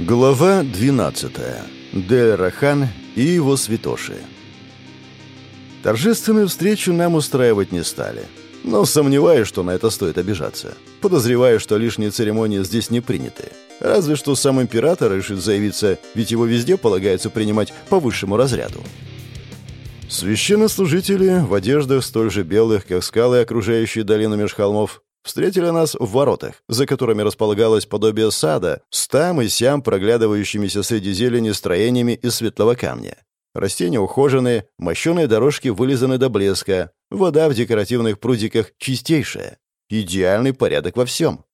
Глава 12. Дель Рахан и его святоши. Торжественную встречу нам устраивать не стали. Но сомневаюсь, что на это стоит обижаться. Подозреваю, что лишние церемонии здесь не приняты. Разве что сам император решит заявиться, ведь его везде полагается принимать по высшему разряду. Священнослужители в одеждах столь же белых, как скалы, окружающие долину меж холмов, Встретили нас в воротах, за которыми располагалось подобие сада с там и сям проглядывающимися среди зелени строениями из светлого камня. Растения ухоженные, мощеные дорожки вылизаны до блеска, вода в декоративных прудиках чистейшая. Идеальный порядок во всем.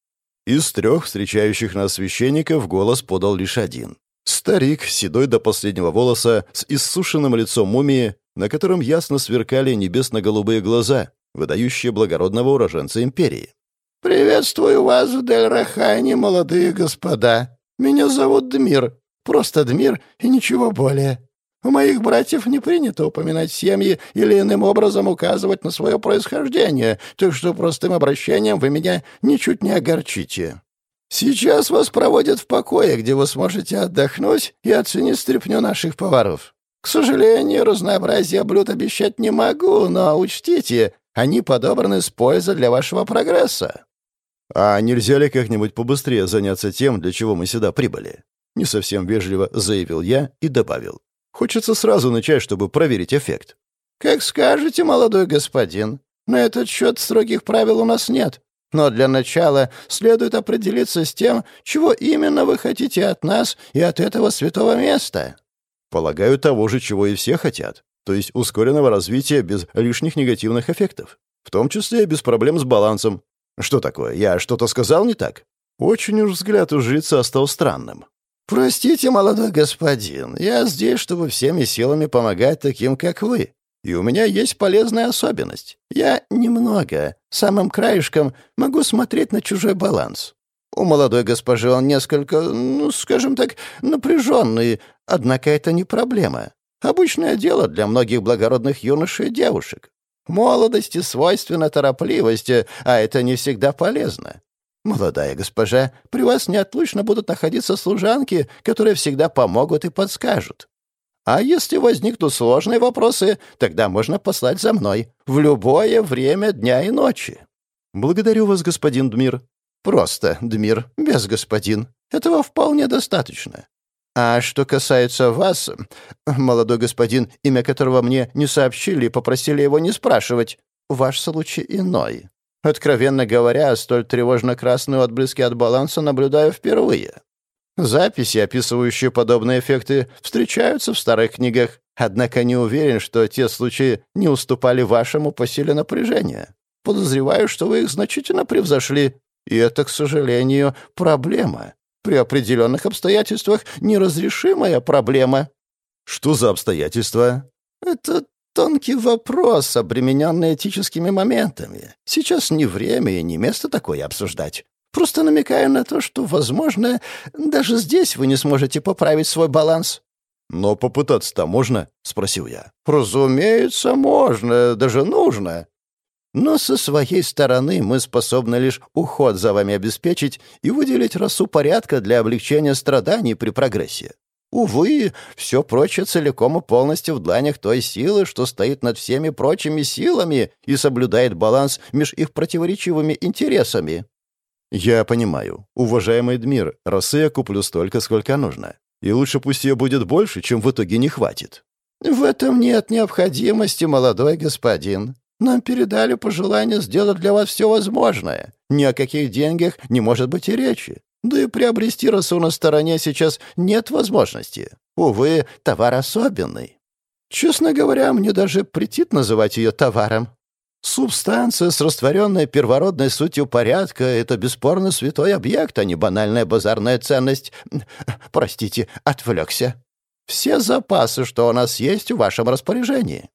Из трех встречающих нас священников голос подал лишь один. Старик, седой до последнего волоса, с иссушенным лицом мумии, на котором ясно сверкали небесно-голубые глаза, выдающие благородного уроженца империи. «Приветствую вас в Дель-Рахане, молодые господа. Меня зовут Дмир. Просто Дмир и ничего более. У моих братьев не принято упоминать семьи или иным образом указывать на свое происхождение, так что простым обращением вы меня ничуть не огорчите. Сейчас вас проводят в покое, где вы сможете отдохнуть и оценить стряпню наших поваров. К сожалению, разнообразие блюд обещать не могу, но учтите, они подобраны с пользой для вашего прогресса». «А нельзя ли как-нибудь побыстрее заняться тем, для чего мы сюда прибыли?» Не совсем вежливо заявил я и добавил. «Хочется сразу начать, чтобы проверить эффект». «Как скажете, молодой господин. На этот счет строгих правил у нас нет. Но для начала следует определиться с тем, чего именно вы хотите от нас и от этого святого места». «Полагаю, того же, чего и все хотят то есть ускоренного развития без лишних негативных эффектов, в том числе и без проблем с балансом. Что такое, я что-то сказал не так? Очень уж взгляд у жреца стал странным. «Простите, молодой господин, я здесь, чтобы всеми силами помогать таким, как вы. И у меня есть полезная особенность. Я немного, самым краешком, могу смотреть на чужой баланс. У молодой госпожи он несколько, ну, скажем так, напряженный, однако это не проблема. Обычное дело для многих благородных юношей и девушек. Молодости свойственна торопливость, а это не всегда полезно. Молодая госпожа, при вас неотлучно будут находиться служанки, которые всегда помогут и подскажут. А если возникнут сложные вопросы, тогда можно послать за мной в любое время дня и ночи. Благодарю вас, господин Дмир. Просто Дмир, без господин. Этого вполне достаточно. А что касается вас, молодой господин, имя которого мне не сообщили и попросили его не спрашивать, ваш случай иной. Откровенно говоря, столь тревожно-красные отблески от баланса наблюдаю впервые. Записи, описывающие подобные эффекты, встречаются в старых книгах, однако не уверен, что те случаи не уступали вашему по силе напряжения. Подозреваю, что вы их значительно превзошли, и это, к сожалению, проблема при определенных обстоятельствах неразрешимая проблема». «Что за обстоятельства?» «Это тонкий вопрос, обремененный этическими моментами. Сейчас не время и не место такое обсуждать. Просто намекаю на то, что, возможно, даже здесь вы не сможете поправить свой баланс». «Но попытаться-то можно?» — спросил я. «Разумеется, можно, даже нужно. Но со своей стороны мы способны лишь уход за вами обеспечить и выделить расу порядка для облегчения страданий при прогрессе. Увы, все прочее целиком и полностью в дланях той силы, что стоит над всеми прочими силами и соблюдает баланс между их противоречивыми интересами. Я понимаю. Уважаемый Дмир, росы я куплю столько, сколько нужно. И лучше пусть ее будет больше, чем в итоге не хватит. В этом нет необходимости, молодой господин. Нам передали пожелание сделать для вас все возможное. Ни о каких деньгах не может быть и речи. Да и приобрести росу на стороне сейчас нет возможности. Увы, товар особенный. Честно говоря, мне даже претит называть ее товаром. Субстанция с растворенной первородной сутью порядка — это бесспорно святой объект, а не банальная базарная ценность. Простите, отвлекся. Все запасы, что у нас есть, в вашем распоряжении.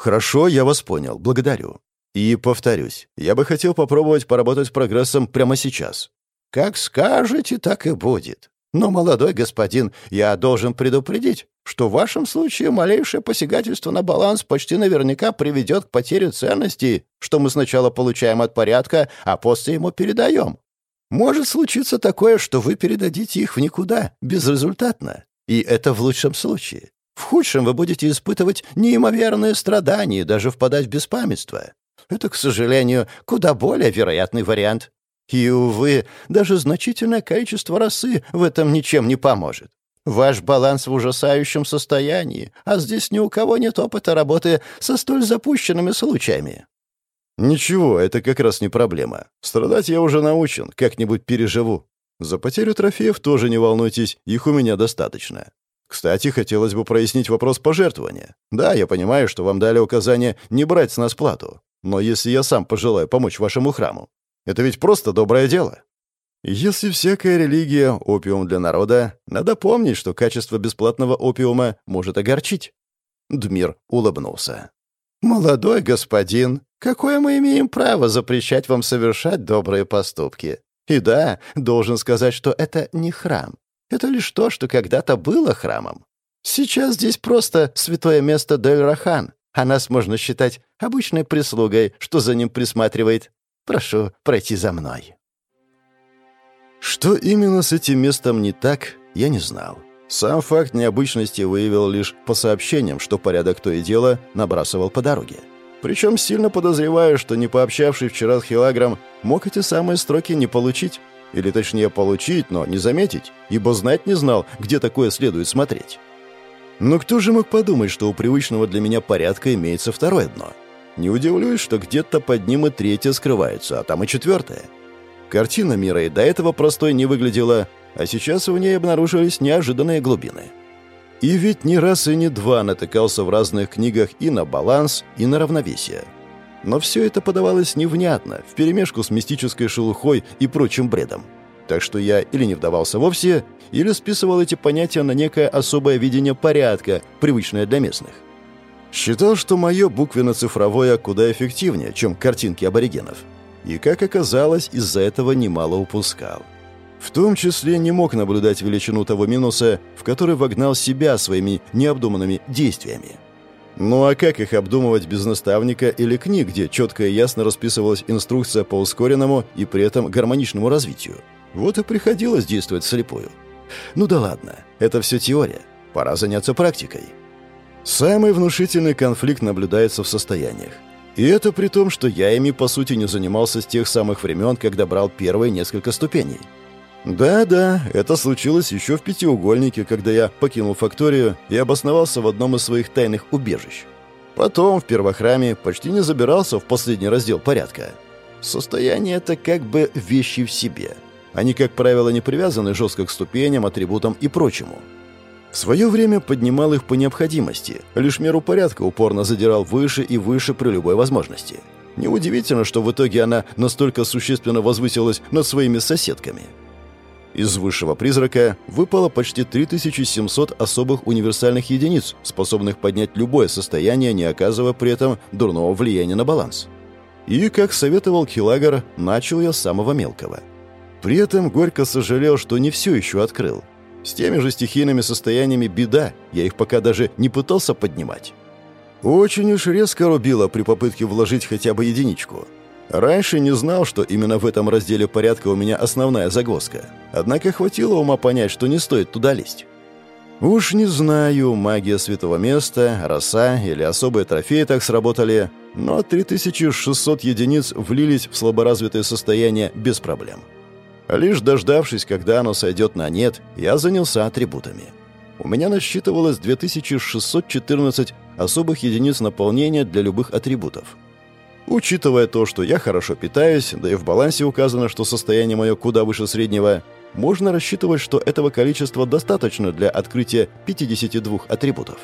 «Хорошо, я вас понял. Благодарю. И повторюсь, я бы хотел попробовать поработать с прогрессом прямо сейчас». «Как скажете, так и будет. Но, молодой господин, я должен предупредить, что в вашем случае малейшее посягательство на баланс почти наверняка приведет к потере ценностей, что мы сначала получаем от порядка, а после ему передаем. Может случиться такое, что вы передадите их в никуда, безрезультатно. И это в лучшем случае. В худшем вы будете испытывать неимоверные страдания и даже впадать в беспамятство. Это, к сожалению, куда более вероятный вариант. И, увы, даже значительное количество росы в этом ничем не поможет. Ваш баланс в ужасающем состоянии, а здесь ни у кого нет опыта работы со столь запущенными случаями. Ничего, это как раз не проблема. Страдать я уже научен, как-нибудь переживу. За потерю трофеев тоже не волнуйтесь, их у меня достаточно. Кстати, хотелось бы прояснить вопрос пожертвования. Да, я понимаю, что вам дали указание не брать с нас плату. Но если я сам пожелаю помочь вашему храму, это ведь просто доброе дело. Если всякая религия — опиум для народа, надо помнить, что качество бесплатного опиума может огорчить. Дмир улыбнулся. «Молодой господин, какое мы имеем право запрещать вам совершать добрые поступки? И да, должен сказать, что это не храм. Это лишь то, что когда-то было храмом. Сейчас здесь просто святое место Дель-Рахан, а нас можно считать обычной прислугой, что за ним присматривает. Прошу пройти за мной». Что именно с этим местом не так, я не знал. Сам факт необычности выявил лишь по сообщениям, что порядок то и дело набрасывал по дороге. Причем сильно подозреваю, что не пообщавший вчера с Хилагром мог эти самые строки не получить. Или точнее получить, но не заметить, ибо знать не знал, где такое следует смотреть. Но кто же мог подумать, что у привычного для меня порядка имеется второе дно? Не удивлюсь, что где-то под ним и третье скрывается, а там и четвертое. Картина мира и до этого простой не выглядела, а сейчас в ней обнаружились неожиданные глубины. И ведь ни раз и ни два натыкался в разных книгах и на баланс, и на равновесие. Но все это подавалось невнятно, вперемешку с мистической шелухой и прочим бредом. Так что я или не вдавался вовсе, или списывал эти понятия на некое особое видение порядка, привычное для местных. Считал, что мое буквенно-цифровое куда эффективнее, чем картинки аборигенов – и, как оказалось, из-за этого немало упускал. В том числе не мог наблюдать величину того минуса, в который вогнал себя своими необдуманными действиями. Ну а как их обдумывать без наставника или книг, где четко и ясно расписывалась инструкция по ускоренному и при этом гармоничному развитию? Вот и приходилось действовать слепую. Ну да ладно, это все теория. Пора заняться практикой. Самый внушительный конфликт наблюдается в состояниях. И это при том, что я ими, по сути, не занимался с тех самых времен, когда брал первые несколько ступеней. Да-да, это случилось еще в пятиугольнике, когда я покинул факторию и обосновался в одном из своих тайных убежищ. Потом в первохраме почти не забирался в последний раздел порядка. Состояние это как бы вещи в себе. Они, как правило, не привязаны жестко к ступеням, атрибутам и прочему. В свое время поднимал их по необходимости, лишь меру порядка упорно задирал выше и выше при любой возможности. Неудивительно, что в итоге она настолько существенно возвысилась над своими соседками. Из высшего призрака выпало почти 3700 особых универсальных единиц, способных поднять любое состояние, не оказывая при этом дурного влияния на баланс. И, как советовал Хилагар, начал я с самого мелкого. При этом горько сожалел, что не все еще открыл, с теми же стихийными состояниями беда, я их пока даже не пытался поднимать. Очень уж резко рубило при попытке вложить хотя бы единичку. Раньше не знал, что именно в этом разделе порядка у меня основная загвоздка. Однако хватило ума понять, что не стоит туда лезть. Уж не знаю, магия святого места, роса или особые трофеи так сработали, но 3600 единиц влились в слаборазвитое состояние без проблем. Лишь дождавшись, когда оно сойдет на нет, я занялся атрибутами. У меня насчитывалось 2614 особых единиц наполнения для любых атрибутов. Учитывая то, что я хорошо питаюсь, да и в балансе указано, что состояние мое куда выше среднего, можно рассчитывать, что этого количества достаточно для открытия 52 атрибутов.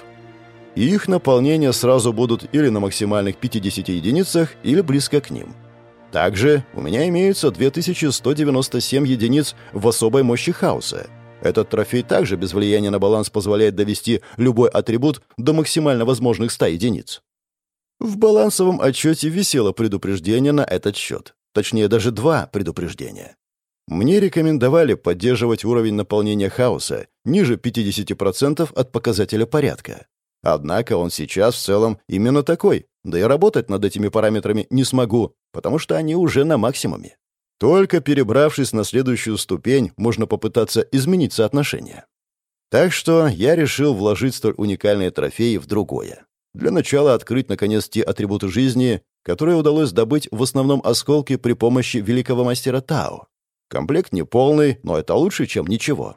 И их наполнение сразу будут или на максимальных 50 единицах, или близко к ним – также у меня имеются 2197 единиц в особой мощи хаоса. Этот трофей также без влияния на баланс позволяет довести любой атрибут до максимально возможных 100 единиц. В балансовом отчете висело предупреждение на этот счет. Точнее, даже два предупреждения. Мне рекомендовали поддерживать уровень наполнения хаоса ниже 50% от показателя порядка. Однако он сейчас в целом именно такой, да и работать над этими параметрами не смогу, потому что они уже на максимуме. Только перебравшись на следующую ступень, можно попытаться изменить соотношение. Так что я решил вложить столь уникальные трофеи в другое. Для начала открыть, наконец, те атрибуты жизни, которые удалось добыть в основном осколки при помощи великого мастера Тао. Комплект не полный, но это лучше, чем ничего.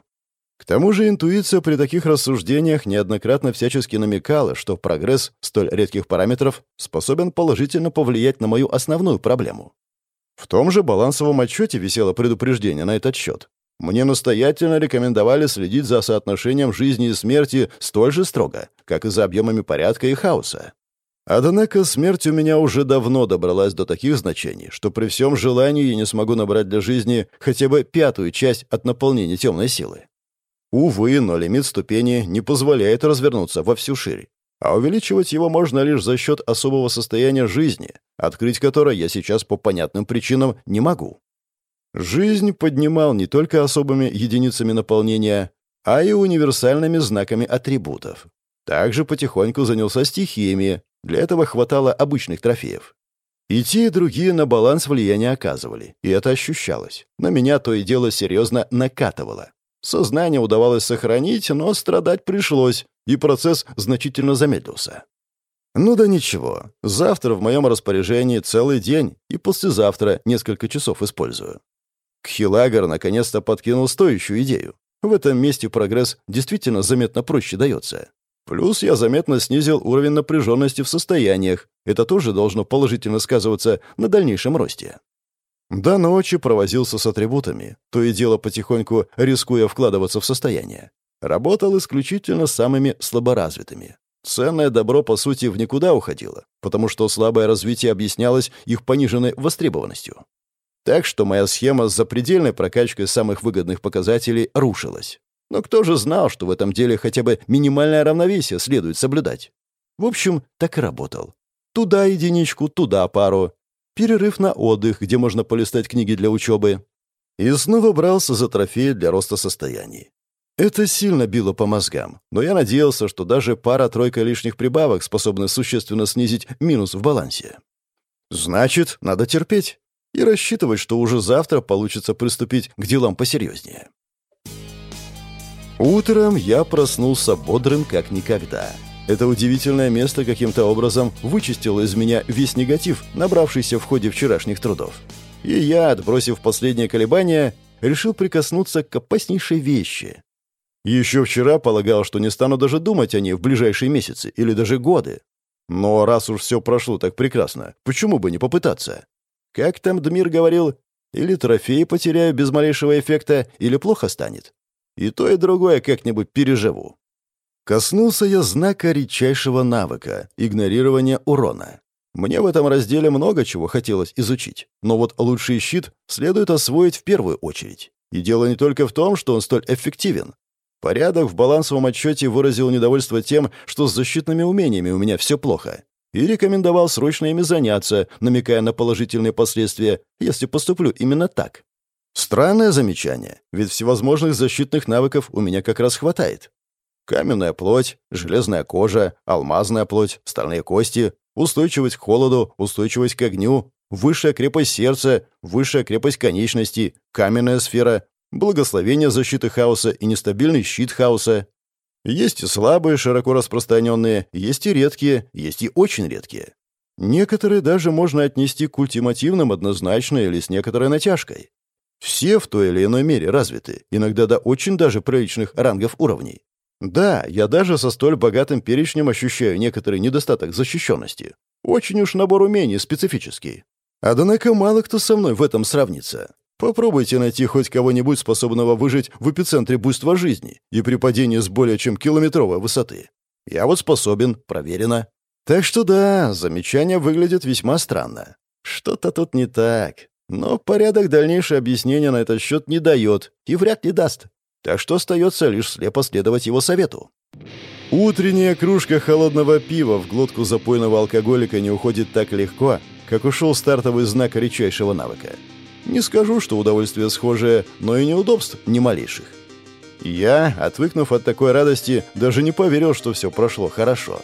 К тому же интуиция при таких рассуждениях неоднократно всячески намекала, что прогресс столь редких параметров способен положительно повлиять на мою основную проблему. В том же балансовом отчете висело предупреждение на этот счет. Мне настоятельно рекомендовали следить за соотношением жизни и смерти столь же строго, как и за объемами порядка и хаоса. Однако смерть у меня уже давно добралась до таких значений, что при всем желании я не смогу набрать для жизни хотя бы пятую часть от наполнения темной силы. Увы, но лимит ступени не позволяет развернуться во всю ширь. А увеличивать его можно лишь за счет особого состояния жизни, открыть которое я сейчас по понятным причинам не могу. Жизнь поднимал не только особыми единицами наполнения, а и универсальными знаками атрибутов. Также потихоньку занялся стихиями, для этого хватало обычных трофеев. И те, и другие на баланс влияния оказывали, и это ощущалось. На меня то и дело серьезно накатывало. Сознание удавалось сохранить, но страдать пришлось, и процесс значительно замедлился. Ну да ничего, завтра в моем распоряжении целый день, и послезавтра несколько часов использую. Кхилагер наконец-то подкинул стоящую идею. В этом месте прогресс действительно заметно проще дается. Плюс я заметно снизил уровень напряженности в состояниях. Это тоже должно положительно сказываться на дальнейшем росте. До ночи провозился с атрибутами, то и дело потихоньку рискуя вкладываться в состояние. Работал исключительно с самыми слаборазвитыми. Ценное добро, по сути, в никуда уходило, потому что слабое развитие объяснялось их пониженной востребованностью. Так что моя схема с запредельной прокачкой самых выгодных показателей рушилась. Но кто же знал, что в этом деле хотя бы минимальное равновесие следует соблюдать? В общем, так и работал. Туда единичку, туда пару перерыв на отдых, где можно полистать книги для учебы. И снова брался за трофеи для роста состояний. Это сильно било по мозгам, но я надеялся, что даже пара-тройка лишних прибавок способны существенно снизить минус в балансе. Значит, надо терпеть и рассчитывать, что уже завтра получится приступить к делам посерьезнее. Утром я проснулся бодрым как никогда — это удивительное место каким-то образом вычистило из меня весь негатив, набравшийся в ходе вчерашних трудов. И я, отбросив последние колебания, решил прикоснуться к опаснейшей вещи. Еще вчера полагал, что не стану даже думать о ней в ближайшие месяцы или даже годы. Но раз уж все прошло так прекрасно, почему бы не попытаться? Как там Дмир говорил, или трофей потеряю без малейшего эффекта, или плохо станет. И то, и другое как-нибудь переживу. Коснулся я знака редчайшего навыка — игнорирования урона. Мне в этом разделе много чего хотелось изучить, но вот лучший щит следует освоить в первую очередь. И дело не только в том, что он столь эффективен. Порядок в балансовом отчете выразил недовольство тем, что с защитными умениями у меня все плохо, и рекомендовал срочно ими заняться, намекая на положительные последствия, если поступлю именно так. Странное замечание, ведь всевозможных защитных навыков у меня как раз хватает. Каменная плоть, железная кожа, алмазная плоть, стальные кости, устойчивость к холоду, устойчивость к огню, высшая крепость сердца, высшая крепость конечностей, каменная сфера, благословение защиты хаоса и нестабильный щит хаоса. Есть и слабые, широко распространенные, есть и редкие, есть и очень редкие. Некоторые даже можно отнести к ультимативным однозначно или с некоторой натяжкой. Все в той или иной мере развиты, иногда до очень даже приличных рангов уровней. Да, я даже со столь богатым перечнем ощущаю некоторый недостаток защищенности. Очень уж набор умений специфический. Однако мало кто со мной в этом сравнится. Попробуйте найти хоть кого-нибудь, способного выжить в эпицентре буйства жизни и при падении с более чем километровой высоты. Я вот способен, проверено. Так что да, замечание выглядит весьма странно. Что-то тут не так. Но порядок дальнейшее объяснение на этот счет не дает и вряд ли даст. Так что остается лишь слепо следовать его совету. Утренняя кружка холодного пива в глотку запойного алкоголика не уходит так легко, как ушел стартовый знак редчайшего навыка. Не скажу, что удовольствие схожее, но и неудобств ни малейших. Я, отвыкнув от такой радости, даже не поверил, что все прошло хорошо.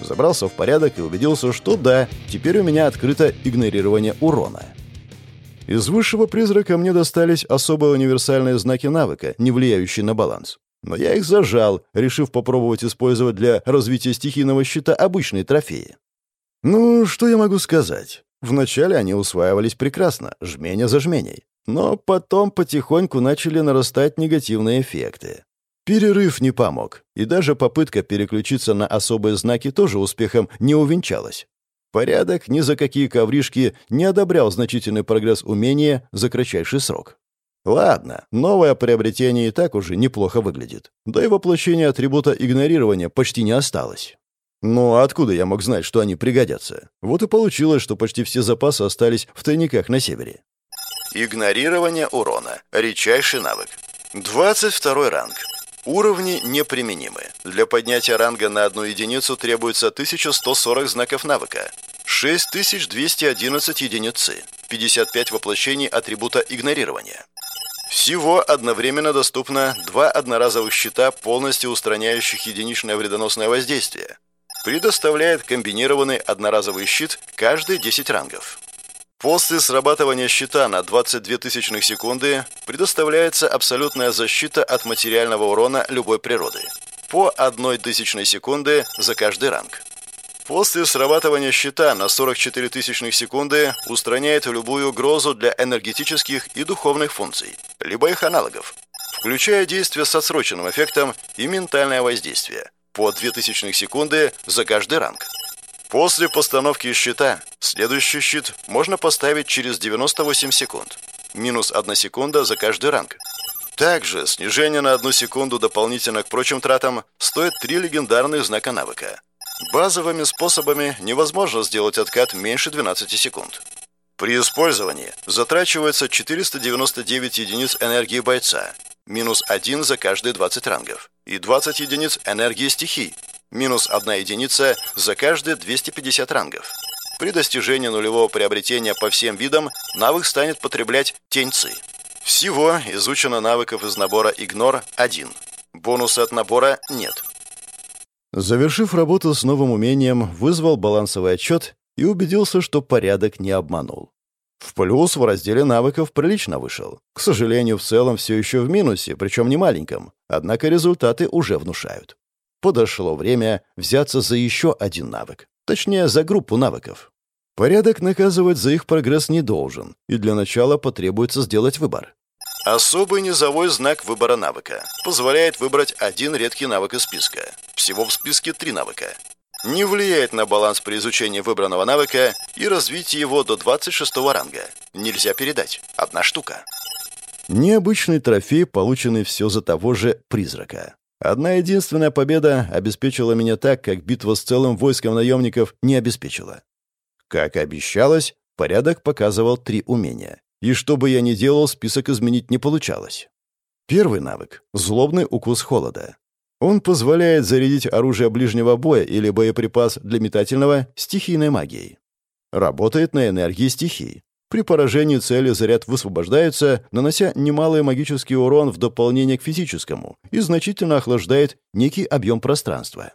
Забрался в порядок и убедился, что да, теперь у меня открыто игнорирование урона. Из высшего призрака мне достались особо универсальные знаки навыка, не влияющие на баланс. Но я их зажал, решив попробовать использовать для развития стихийного щита обычные трофеи. Ну, что я могу сказать? Вначале они усваивались прекрасно, жменя за жменей. Но потом потихоньку начали нарастать негативные эффекты. Перерыв не помог, и даже попытка переключиться на особые знаки тоже успехом не увенчалась. Порядок ни за какие ковришки не одобрял значительный прогресс умения за кратчайший срок. Ладно, новое приобретение и так уже неплохо выглядит. Да и воплощение атрибута игнорирования почти не осталось. Но откуда я мог знать, что они пригодятся? Вот и получилось, что почти все запасы остались в тайниках на севере. Игнорирование урона. Редчайший навык. 22 ранг. Уровни неприменимы. Для поднятия ранга на одну единицу требуется 1140 знаков навыка, 6211 единицы, 55 воплощений атрибута игнорирования. Всего одновременно доступно два одноразовых щита, полностью устраняющих единичное вредоносное воздействие. Предоставляет комбинированный одноразовый щит каждые 10 рангов. После срабатывания щита на 22 тысячных секунды предоставляется абсолютная защита от материального урона любой природы. По одной тысячной секунды за каждый ранг. После срабатывания щита на 44 тысячных секунды устраняет любую угрозу для энергетических и духовных функций, либо их аналогов, включая действие с отсроченным эффектом и ментальное воздействие, по 2000 секунды за каждый ранг. После постановки щита следующий щит можно поставить через 98 секунд, минус 1 секунда за каждый ранг. Также снижение на одну секунду дополнительно к прочим тратам стоит 3 легендарных знака навыка – Базовыми способами невозможно сделать откат меньше 12 секунд. При использовании затрачивается 499 единиц энергии бойца, минус 1 за каждые 20 рангов, и 20 единиц энергии стихий, минус 1 единица за каждые 250 рангов. При достижении нулевого приобретения по всем видам навык станет потреблять теньцы. Всего изучено навыков из набора «Игнор» 1. Бонуса от набора нет. Завершив работу с новым умением, вызвал балансовый отчет и убедился, что порядок не обманул. В плюс в разделе навыков прилично вышел. К сожалению, в целом все еще в минусе, причем не маленьком, однако результаты уже внушают. Подошло время взяться за еще один навык. Точнее, за группу навыков. Порядок наказывать за их прогресс не должен, и для начала потребуется сделать выбор. Особый низовой знак выбора навыка. Позволяет выбрать один редкий навык из списка. Всего в списке три навыка. Не влияет на баланс при изучении выбранного навыка и развитии его до 26 ранга. Нельзя передать. Одна штука. Необычный трофей, полученный все за того же призрака. Одна единственная победа обеспечила меня так, как битва с целым войском наемников не обеспечила. Как обещалось, порядок показывал три умения. И что бы я ни делал, список изменить не получалось. Первый навык — злобный укус холода. Он позволяет зарядить оружие ближнего боя или боеприпас для метательного стихийной магией. Работает на энергии стихий. При поражении цели заряд высвобождается, нанося немалый магический урон в дополнение к физическому и значительно охлаждает некий объем пространства.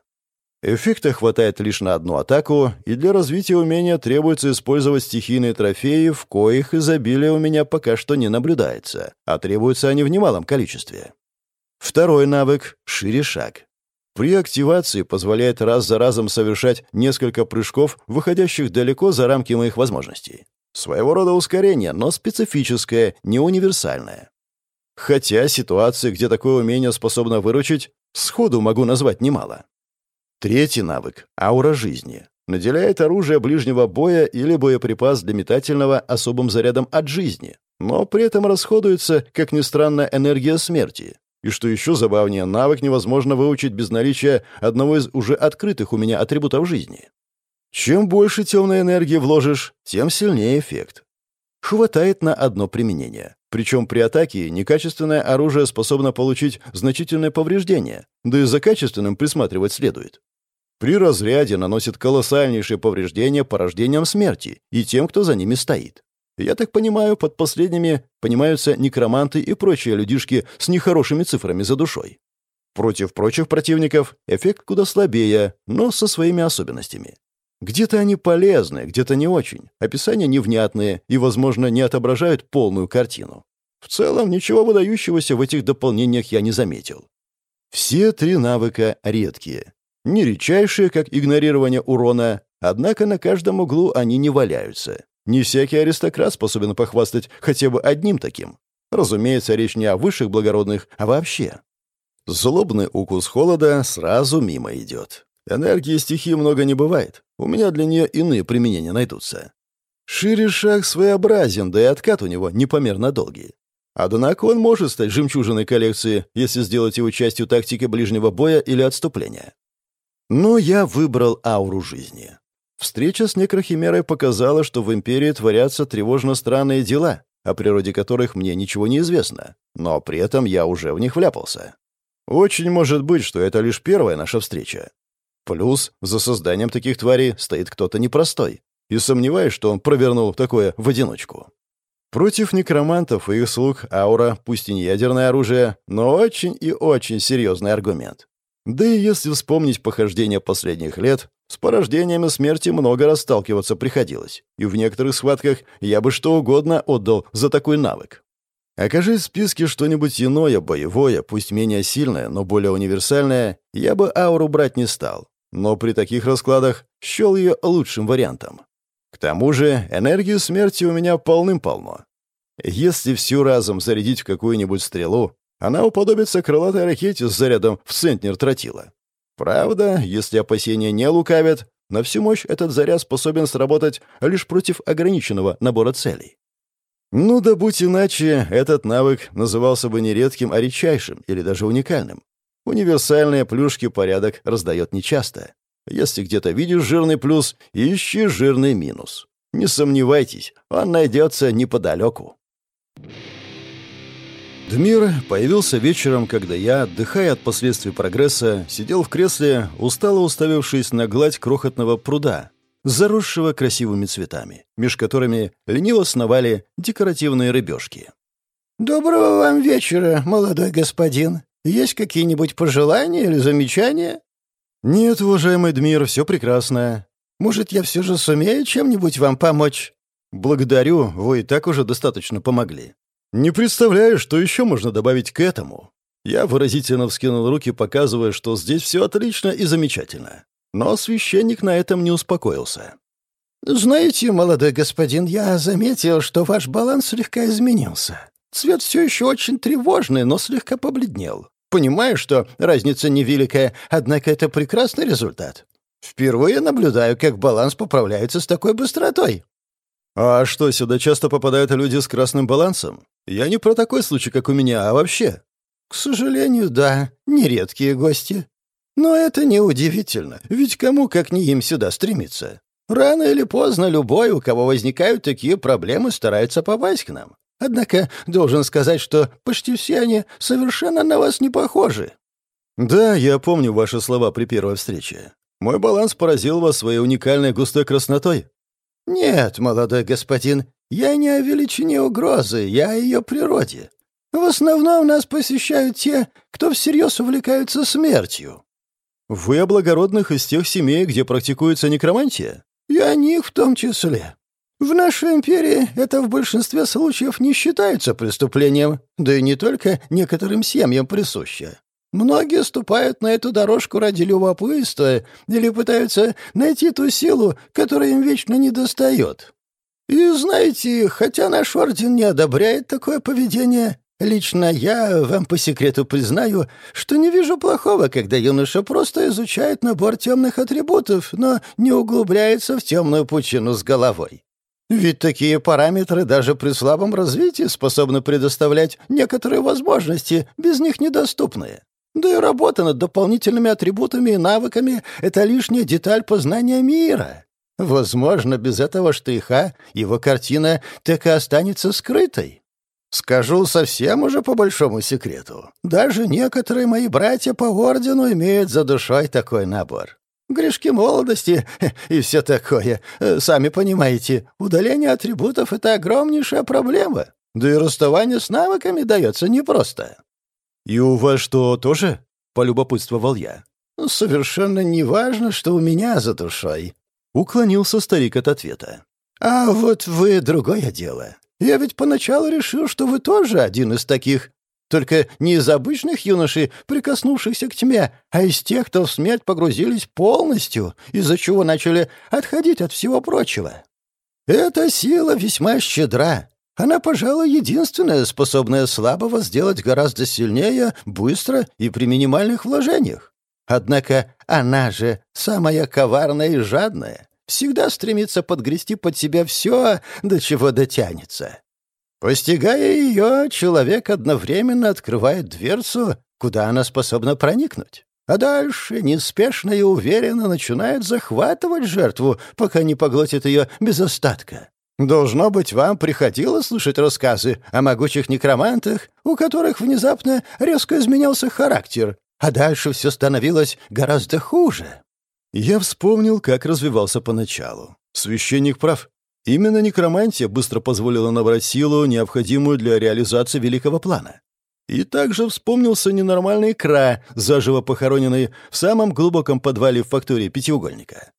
Эффекта хватает лишь на одну атаку, и для развития умения требуется использовать стихийные трофеи, в коих изобилие у меня пока что не наблюдается, а требуются они в немалом количестве. Второй навык — шире шаг. При активации позволяет раз за разом совершать несколько прыжков, выходящих далеко за рамки моих возможностей. Своего рода ускорение, но специфическое, не универсальное. Хотя ситуации, где такое умение способно выручить, сходу могу назвать немало. Третий навык — аура жизни. Наделяет оружие ближнего боя или боеприпас для метательного особым зарядом от жизни, но при этом расходуется, как ни странно, энергия смерти. И что еще забавнее, навык невозможно выучить без наличия одного из уже открытых у меня атрибутов жизни. Чем больше темной энергии вложишь, тем сильнее эффект. Хватает на одно применение. Причем при атаке некачественное оружие способно получить значительное повреждение, да и за качественным присматривать следует. При разряде наносит колоссальнейшие повреждения порождениям смерти и тем, кто за ними стоит. Я так понимаю, под последними понимаются некроманты и прочие людишки с нехорошими цифрами за душой. Против прочих противников эффект куда слабее, но со своими особенностями. Где-то они полезны, где-то не очень. Описания невнятные и, возможно, не отображают полную картину. В целом, ничего выдающегося в этих дополнениях я не заметил. Все три навыка редкие. Не редчайшие, как игнорирование урона, однако на каждом углу они не валяются. Не всякий аристократ способен похвастать хотя бы одним таким. Разумеется, речь не о высших благородных, а вообще. Злобный укус холода сразу мимо идет. Энергии стихии много не бывает. У меня для нее иные применения найдутся. Шире шаг своеобразен, да и откат у него непомерно долгий. Однако он может стать жемчужиной коллекции, если сделать его частью тактики ближнего боя или отступления. Но я выбрал ауру жизни. Встреча с некрохимерой показала, что в Империи творятся тревожно странные дела, о природе которых мне ничего не известно, но при этом я уже в них вляпался. Очень может быть, что это лишь первая наша встреча. Плюс за созданием таких тварей стоит кто-то непростой, и сомневаюсь, что он провернул такое в одиночку. Против некромантов и их слуг аура, пусть и не ядерное оружие, но очень и очень серьезный аргумент. Да и если вспомнить похождения последних лет, с порождениями смерти много раз сталкиваться приходилось, и в некоторых схватках я бы что угодно отдал за такой навык. Окажись в списке что-нибудь иное, боевое, пусть менее сильное, но более универсальное, я бы ауру брать не стал. Но при таких раскладах счел ее лучшим вариантом. К тому же энергию смерти у меня полным-полно. Если всю разом зарядить в какую-нибудь стрелу, она уподобится крылатой ракете с зарядом в центнер тротила. Правда, если опасения не лукавят, на всю мощь этот заряд способен сработать лишь против ограниченного набора целей. Ну да будь иначе, этот навык назывался бы не редким, а редчайшим или даже уникальным. Универсальные плюшки порядок раздает нечасто. Если где-то видишь жирный плюс, ищи жирный минус. Не сомневайтесь, он найдется неподалеку. Дмир появился вечером, когда я, отдыхая от последствий прогресса, сидел в кресле, устало уставившись на гладь крохотного пруда, заросшего красивыми цветами, меж которыми лениво сновали декоративные рыбешки. «Доброго вам вечера, молодой господин. Есть какие-нибудь пожелания или замечания?» «Нет, уважаемый Дмир, все прекрасно. Может, я все же сумею чем-нибудь вам помочь?» «Благодарю, вы и так уже достаточно помогли. Не представляю, что еще можно добавить к этому». Я выразительно вскинул руки, показывая, что здесь все отлично и замечательно. Но священник на этом не успокоился. «Знаете, молодой господин, я заметил, что ваш баланс слегка изменился. Цвет все еще очень тревожный, но слегка побледнел. Понимаю, что разница невеликая, однако это прекрасный результат. Впервые наблюдаю, как баланс поправляется с такой быстротой». «А что, сюда часто попадают люди с красным балансом? Я не про такой случай, как у меня, а вообще». «К сожалению, да, нередкие гости. Но это неудивительно, ведь кому как не им сюда стремиться. Рано или поздно любой, у кого возникают такие проблемы, старается попасть к нам. Однако должен сказать, что почти все они совершенно на вас не похожи». «Да, я помню ваши слова при первой встрече. Мой баланс поразил вас своей уникальной густой краснотой». «Нет, молодой господин, я не о величине угрозы, я о ее природе. В основном нас посещают те, кто всерьез увлекаются смертью. «Вы о благородных из тех семей, где практикуется некромантия?» «И о них в том числе. В нашей империи это в большинстве случаев не считается преступлением, да и не только некоторым семьям присуще. Многие ступают на эту дорожку ради любопытства или пытаются найти ту силу, которая им вечно недостает. И знаете, хотя наш орден не одобряет такое поведение, Лично я вам по секрету признаю, что не вижу плохого, когда юноша просто изучает набор темных атрибутов, но не углубляется в темную пучину с головой. Ведь такие параметры даже при слабом развитии способны предоставлять некоторые возможности, без них недоступные. Да и работа над дополнительными атрибутами и навыками — это лишняя деталь познания мира. Возможно, без этого штыха его картина так и останется скрытой. Скажу совсем уже по большому секрету. Даже некоторые мои братья по ордену имеют за душой такой набор. Грешки молодости и все такое. Э, сами понимаете, удаление атрибутов — это огромнейшая проблема. Да и расставание с навыками дается непросто. «И у вас что, тоже?» — полюбопытствовал я. «Совершенно не важно, что у меня за душой. Уклонился старик от ответа. «А вот вы другое дело. Я ведь поначалу решил, что вы тоже один из таких. Только не из обычных юношей, прикоснувшихся к тьме, а из тех, кто в смерть погрузились полностью, из-за чего начали отходить от всего прочего. Эта сила весьма щедра. Она, пожалуй, единственная, способная слабого сделать гораздо сильнее, быстро и при минимальных вложениях. Однако она же самая коварная и жадная, всегда стремится подгрести под себя все, до чего дотянется. Постигая ее, человек одновременно открывает дверцу, куда она способна проникнуть. А дальше неспешно и уверенно начинает захватывать жертву, пока не поглотит ее без остатка. Должно быть, вам приходилось слышать рассказы о могучих некромантах, у которых внезапно резко изменялся характер, а дальше все становилось гораздо хуже. Я вспомнил, как развивался поначалу. Священник прав. Именно некромантия быстро позволила набрать силу, необходимую для реализации великого плана. И также вспомнился ненормальный Кра, заживо похороненный в самом глубоком подвале в фактории пятиугольника.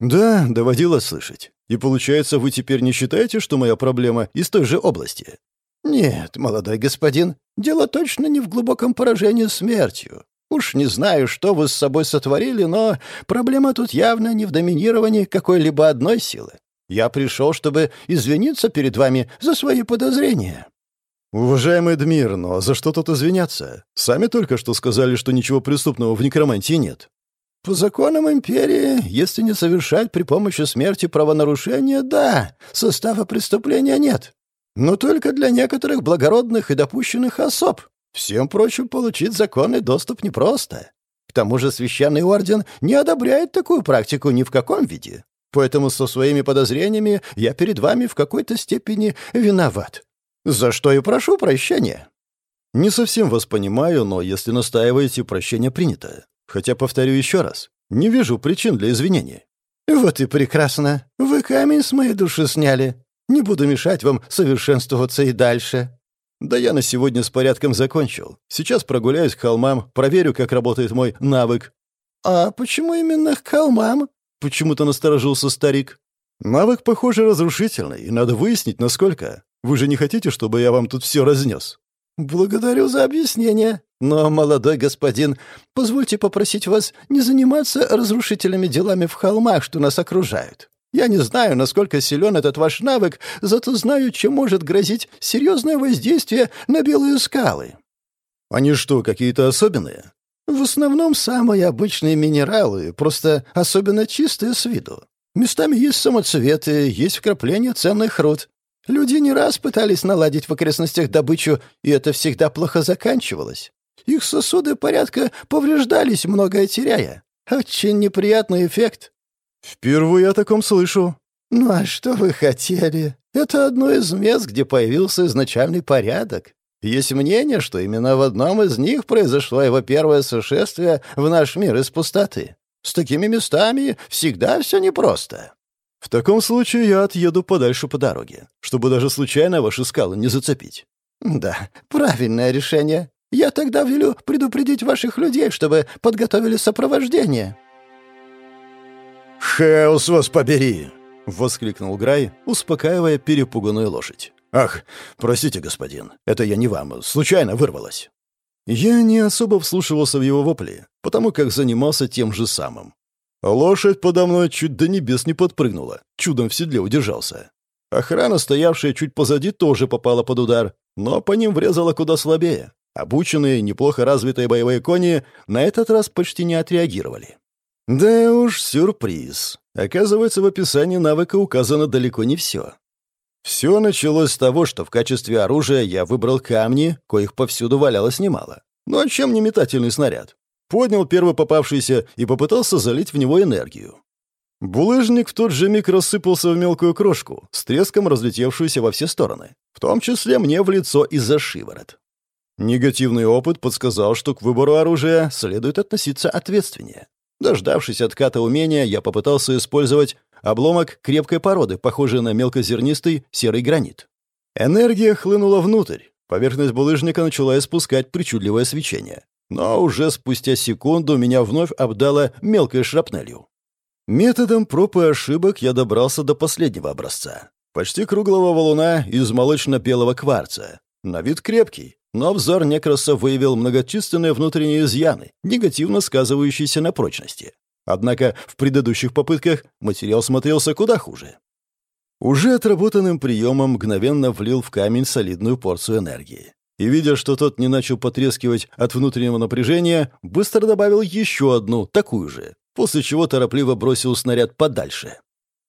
Да, доводилось слышать. И получается, вы теперь не считаете, что моя проблема из той же области? Нет, молодой господин, дело точно не в глубоком поражении смертью. Уж не знаю, что вы с собой сотворили, но проблема тут явно не в доминировании какой-либо одной силы. Я пришел, чтобы извиниться перед вами за свои подозрения». «Уважаемый Дмир, но за что тут извиняться? Сами только что сказали, что ничего преступного в некромантии нет». «По законам империи, если не совершать при помощи смерти правонарушения, да, состава преступления нет. Но только для некоторых благородных и допущенных особ. Всем прочим получить законный доступ непросто. К тому же священный орден не одобряет такую практику ни в каком виде. Поэтому со своими подозрениями я перед вами в какой-то степени виноват. За что и прошу прощения». «Не совсем вас понимаю, но если настаиваете, прощение принято. Хотя, повторю еще раз, не вижу причин для извинения». «Вот и прекрасно. Вы камень с моей души сняли. Не буду мешать вам совершенствоваться и дальше». «Да я на сегодня с порядком закончил. Сейчас прогуляюсь к холмам, проверю, как работает мой навык». «А почему именно к холмам?» Почему-то насторожился старик. Навык, похоже, разрушительный, и надо выяснить, насколько. Вы же не хотите, чтобы я вам тут все разнес? Благодарю за объяснение. Но, молодой господин, позвольте попросить вас не заниматься разрушительными делами в холмах, что нас окружают. Я не знаю, насколько силен этот ваш навык, зато знаю, чем может грозить серьезное воздействие на белые скалы». «Они что, какие-то особенные?» В основном самые обычные минералы, просто особенно чистые с виду. Местами есть самоцветы, есть вкрапления ценных руд. Люди не раз пытались наладить в окрестностях добычу, и это всегда плохо заканчивалось. Их сосуды порядка повреждались, многое теряя. Очень неприятный эффект. Впервые о таком слышу. Ну а что вы хотели? Это одно из мест, где появился изначальный порядок. Есть мнение, что именно в одном из них произошло его первое сошествие в наш мир из пустоты. С такими местами всегда все непросто. В таком случае я отъеду подальше по дороге, чтобы даже случайно ваши скалы не зацепить. Да, правильное решение. Я тогда велю предупредить ваших людей, чтобы подготовили сопровождение. «Хаос вас побери!» — воскликнул Грай, успокаивая перепуганную лошадь. «Ах, простите, господин, это я не вам, случайно вырвалось». Я не особо вслушивался в его вопли, потому как занимался тем же самым. Лошадь подо мной чуть до небес не подпрыгнула, чудом в седле удержался. Охрана, стоявшая чуть позади, тоже попала под удар, но по ним врезала куда слабее. Обученные, неплохо развитые боевые кони на этот раз почти не отреагировали. Да уж, сюрприз. Оказывается, в описании навыка указано далеко не все. Все началось с того, что в качестве оружия я выбрал камни, коих повсюду валялось немало. Ну а чем не метательный снаряд? Поднял первый попавшийся и попытался залить в него энергию. Булыжник в тот же миг рассыпался в мелкую крошку, с треском разлетевшуюся во все стороны, в том числе мне в лицо и за шиворот. Негативный опыт подсказал, что к выбору оружия следует относиться ответственнее. Дождавшись отката умения, я попытался использовать обломок крепкой породы, похожий на мелкозернистый серый гранит. Энергия хлынула внутрь. Поверхность булыжника начала испускать причудливое свечение. Но уже спустя секунду меня вновь обдало мелкой шрапнелью. Методом проб и ошибок я добрался до последнего образца. Почти круглого валуна из молочно-белого кварца. На вид крепкий, но обзор Некроса выявил многочисленные внутренние изъяны, негативно сказывающиеся на прочности. Однако в предыдущих попытках материал смотрелся куда хуже. Уже отработанным приемом мгновенно влил в камень солидную порцию энергии. И, видя, что тот не начал потрескивать от внутреннего напряжения, быстро добавил еще одну, такую же, после чего торопливо бросил снаряд подальше.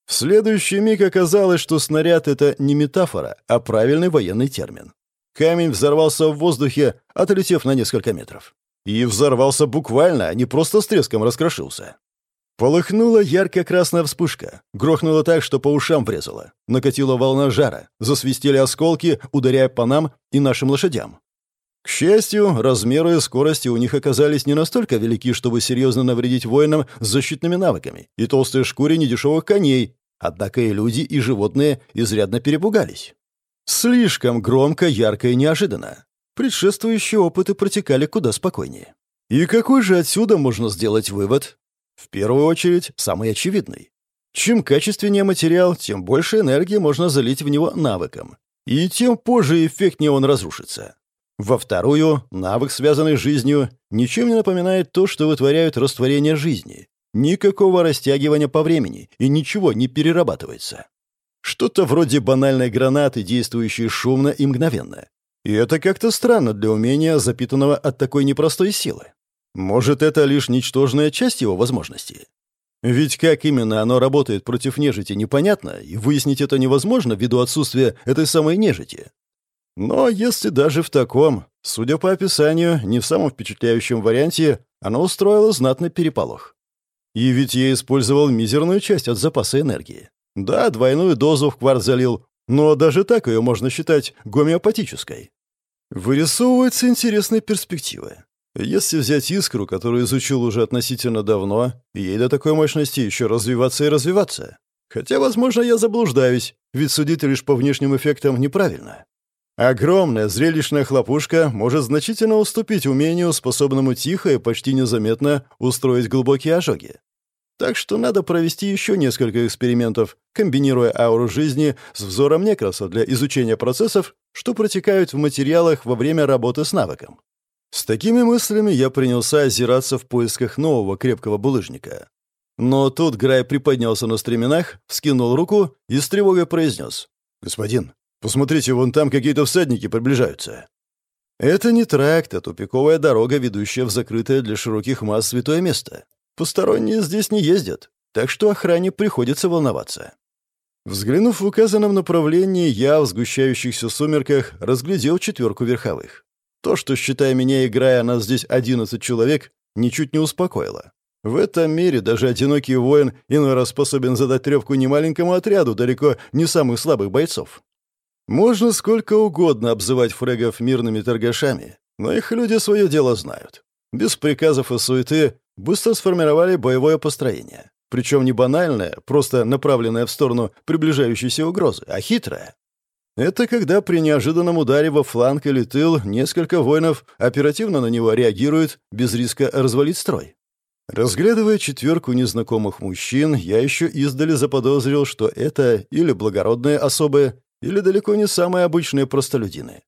В следующий миг оказалось, что снаряд — это не метафора, а правильный военный термин. Камень взорвался в воздухе, отлетев на несколько метров. И взорвался буквально, а не просто с треском раскрошился. Полыхнула ярко-красная вспышка. Грохнуло так, что по ушам врезало. Накатила волна жара. Засвистели осколки, ударяя по нам и нашим лошадям. К счастью, размеры и скорости у них оказались не настолько велики, чтобы серьезно навредить воинам с защитными навыками и толстой шкуре недешевых коней, однако и люди, и животные изрядно перепугались. Слишком громко, ярко и неожиданно. Предшествующие опыты протекали куда спокойнее. И какой же отсюда можно сделать вывод? В первую очередь, самый очевидный. Чем качественнее материал, тем больше энергии можно залить в него навыком. И тем позже эффектнее он разрушится. Во вторую, навык, связанный с жизнью, ничем не напоминает то, что вытворяют растворение жизни. Никакого растягивания по времени, и ничего не перерабатывается. Что-то вроде банальной гранаты, действующей шумно и мгновенно. И это как-то странно для умения, запитанного от такой непростой силы. Может, это лишь ничтожная часть его возможностей? Ведь как именно оно работает против нежити, непонятно, и выяснить это невозможно ввиду отсутствия этой самой нежити. Но если даже в таком, судя по описанию, не в самом впечатляющем варианте, оно устроило знатный переполох. И ведь я использовал мизерную часть от запаса энергии. Да, двойную дозу в кварт залил, но даже так ее можно считать гомеопатической. Вырисовываются интересные перспективы. Если взять искру, которую изучил уже относительно давно, ей до такой мощности еще развиваться и развиваться. Хотя, возможно, я заблуждаюсь, ведь судить лишь по внешним эффектам неправильно. Огромная зрелищная хлопушка может значительно уступить умению, способному тихо и почти незаметно устроить глубокие ожоги. Так что надо провести еще несколько экспериментов, комбинируя ауру жизни с взором некроса для изучения процессов, что протекают в материалах во время работы с навыком. С такими мыслями я принялся озираться в поисках нового крепкого булыжника. Но тут Грай приподнялся на стременах, вскинул руку и с тревогой произнес. «Господин, посмотрите, вон там какие-то всадники приближаются». Это не тракт, а тупиковая дорога, ведущая в закрытое для широких масс святое место. Посторонние здесь не ездят, так что охране приходится волноваться. Взглянув в указанном направлении, я в сгущающихся сумерках разглядел четверку верховых. То, что, считая меня, играя, нас здесь одиннадцать человек, ничуть не успокоило. В этом мире даже одинокий воин иной раз способен задать трепку немаленькому отряду далеко не самых слабых бойцов. Можно сколько угодно обзывать фрегов мирными торгашами, но их люди свое дело знают. Без приказов и суеты быстро сформировали боевое построение. Причем не банальное, просто направленное в сторону приближающейся угрозы, а хитрое. Это когда при неожиданном ударе во фланг или тыл несколько воинов оперативно на него реагируют без риска развалить строй. Разглядывая четверку незнакомых мужчин, я еще издали заподозрил, что это или благородные особы, или далеко не самые обычные простолюдины.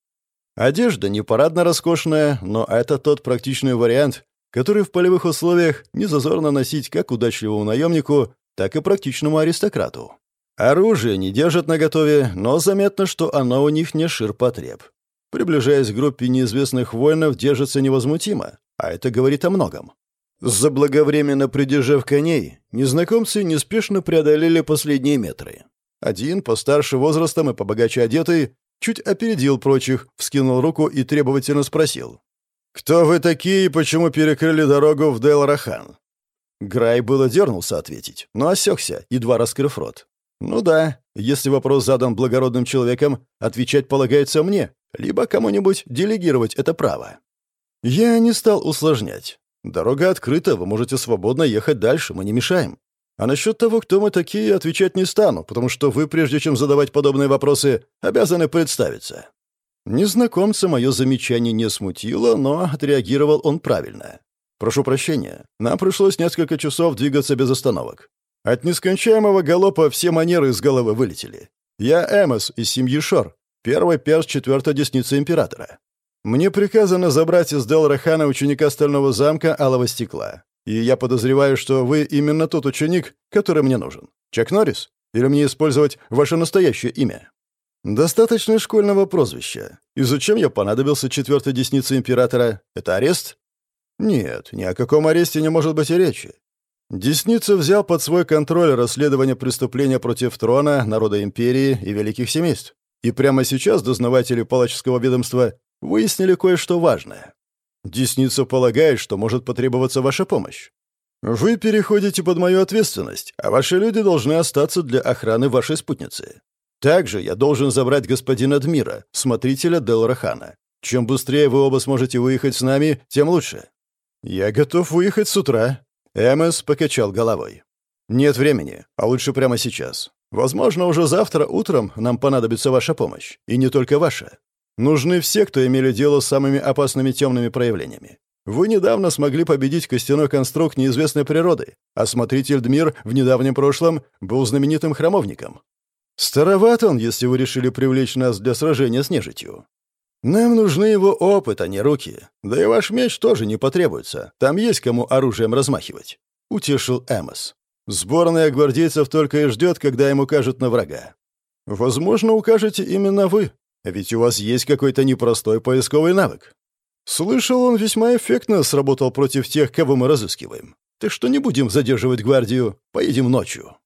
Одежда не парадно роскошная, но это тот практичный вариант, который в полевых условиях не зазорно носить как удачливому наемнику, так и практичному аристократу. Оружие не держат наготове, но заметно, что оно у них не ширпотреб. Приближаясь к группе неизвестных воинов, держатся невозмутимо, а это говорит о многом. Заблаговременно придержав коней, незнакомцы неспешно преодолели последние метры. Один, постарше возрастом и побогаче одетый, чуть опередил прочих, вскинул руку и требовательно спросил. «Кто вы такие и почему перекрыли дорогу в Дейл-Рахан?» Грай было дернулся ответить, но осекся, едва раскрыв рот. «Ну да, если вопрос задан благородным человеком, отвечать полагается мне, либо кому-нибудь делегировать это право». Я не стал усложнять. Дорога открыта, вы можете свободно ехать дальше, мы не мешаем. А насчет того, кто мы такие, отвечать не стану, потому что вы, прежде чем задавать подобные вопросы, обязаны представиться. Незнакомца мое замечание не смутило, но отреагировал он правильно. «Прошу прощения, нам пришлось несколько часов двигаться без остановок. От нескончаемого галопа все манеры из головы вылетели. Я Эмос из семьи Шор, первый перс четвертой десницы императора. Мне приказано забрать из Делрахана ученика Стального замка Алого Стекла. И я подозреваю, что вы именно тот ученик, который мне нужен. Чак Норрис? Или мне использовать ваше настоящее имя?» «Достаточно школьного прозвища. И зачем я понадобился четвертой деснице императора? Это арест?» «Нет, ни о каком аресте не может быть и речи. Десница взял под свой контроль расследование преступления против трона, народа империи и великих семейств. И прямо сейчас дознаватели палаческого ведомства выяснили кое-что важное. Десница полагает, что может потребоваться ваша помощь. Вы переходите под мою ответственность, а ваши люди должны остаться для охраны вашей спутницы. Также я должен забрать господина Дмира, смотрителя Делрахана. Чем быстрее вы оба сможете выехать с нами, тем лучше. Я готов выехать с утра. Эмос покачал головой. Нет времени, а лучше прямо сейчас. Возможно, уже завтра утром нам понадобится ваша помощь. И не только ваша. Нужны все, кто имели дело с самыми опасными темными проявлениями. Вы недавно смогли победить костяной конструкт неизвестной природы, а смотритель Дмир в недавнем прошлом был знаменитым храмовником. Староват он, если вы решили привлечь нас для сражения с нежитью. Нам нужны его опыт, а не руки. Да и ваш меч тоже не потребуется. Там есть кому оружием размахивать», — утешил Эмос. «Сборная гвардейцев только и ждет, когда ему кажут на врага. Возможно, укажете именно вы, ведь у вас есть какой-то непростой поисковый навык. Слышал, он весьма эффектно сработал против тех, кого мы разыскиваем. Так что не будем задерживать гвардию, поедем ночью».